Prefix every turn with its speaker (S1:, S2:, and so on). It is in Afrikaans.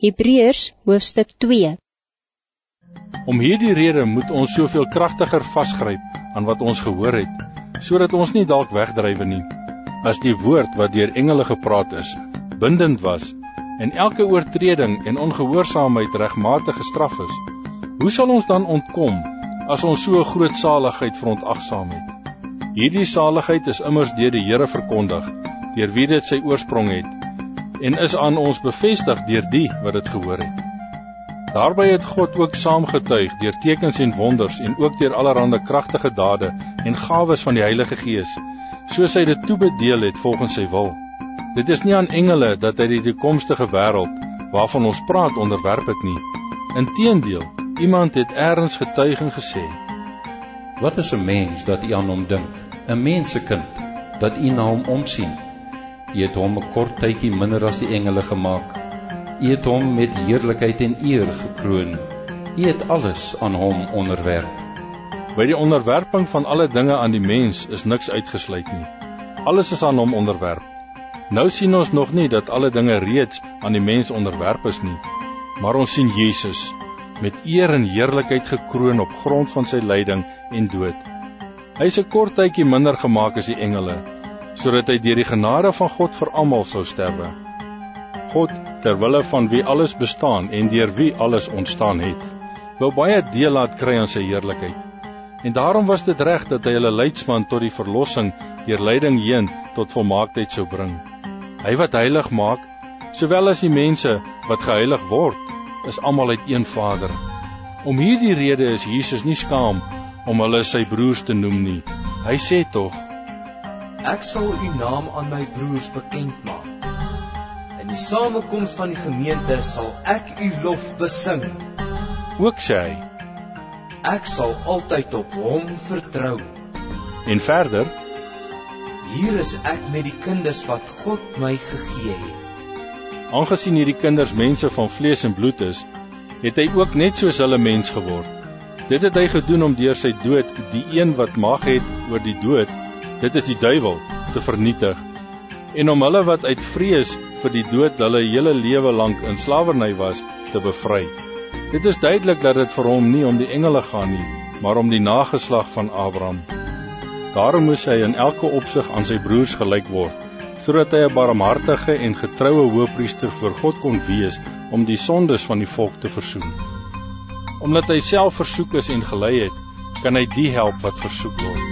S1: Hebreërs hoofstuk 2
S2: Om hierdie rede moet ons soveel kragtiger vasgryp aan wat ons gehoor het, sodat ons nie dalk wegdrywe nie. As die woord wat deur engele gepraat is, bindend was en elke oortreding en ongehoorsaamheid regmatig gestraf is, hoe sal ons dan ontkom as ons so 'n groot saligheid verontagsaam het? Hierdie saligheid is immers deur die Here verkondig, deur wie dit sy oorsprong het en is aan ons bevestig deur die wat dit gehoor het. Daarby het God ook saamgetuig deur tekens en wonders en ook deur allerlei kragtige dade en gawes van die Heilige Gees, soos hy dit toebedeel het volgens sy wil. Dit is nie aan engele dat hy die toekomstige wêreld waarvan ons praat onderwerp het nie. Inteendeel, iemand het eers getuig en gesê:
S3: Wat is 'n mens dat u aan hom dink? 'n Mensekind dat u na hom omsien? U het hom 'n kort tydjie minder as die engele gemaak. U het hom met heerlikheid en eer gekroon. U het alles aan hom onderwerp.
S2: By die onderwerping van alle dinge aan die mens is niks uitgesluit nie. Alles is aan hom onderwerp. Nou sien ons nog nie dat alle dinge reeds aan die mens onderwerp is nie, maar ons sien Jesus met eer en heerlikheid gekroon op grond van sy lyding en dood. Hy is 'n kort tydjie minder gemaak as die engele sodat hy deur die genade van God vir almal sou sterwe. God, ter wille van wie alles bestaan en deur wie alles ontstaan het, wou baie deel laat kry aan sy heerlikheid. En daarom was dit reg dat hy hulle leidsman tot die verlossing deur lyding heen tot volmaaktheid sou bring. Hy wat heilig maak, sowel as die mense wat geheilig word, is almal uit een Vader. Om hierdie rede is Jesus nie skaam om hulle sy broers te noem nie. Hy sê tog:
S4: Ek sal u naam aan my broers bekend maak. In die samekoms van die gemeente sal ek u lof besing.
S2: Ook sê hy:
S4: Ek sal altyd op hom vertrou.
S2: En verder:
S4: Hier is ek met die kinders wat God my gegee het.
S2: Aangesien hierdie kinders mense van vlees en bloed is, het hy ook net soos hulle mens geword. Dit het hy gedoen om deur sy dood die een wat mag het oor die dood dit is die duiwel te vernietig en om hulle wat uit vrees vir die dood hulle hele lewe lank in slawerny was te bevry. Dit is duidelik dat dit vir hom nie om die engele gaan nie, maar om die nageslag van Abraham. Daarom moes hy in elke opsig aan sy broers gelyk word, sodat hy 'n barmhartige en getroue hoëpriester voor God kon wees om die sondes van die volk te versoen. Omdat hy self versoek is en gelei het, kan hy die help wat versoek word.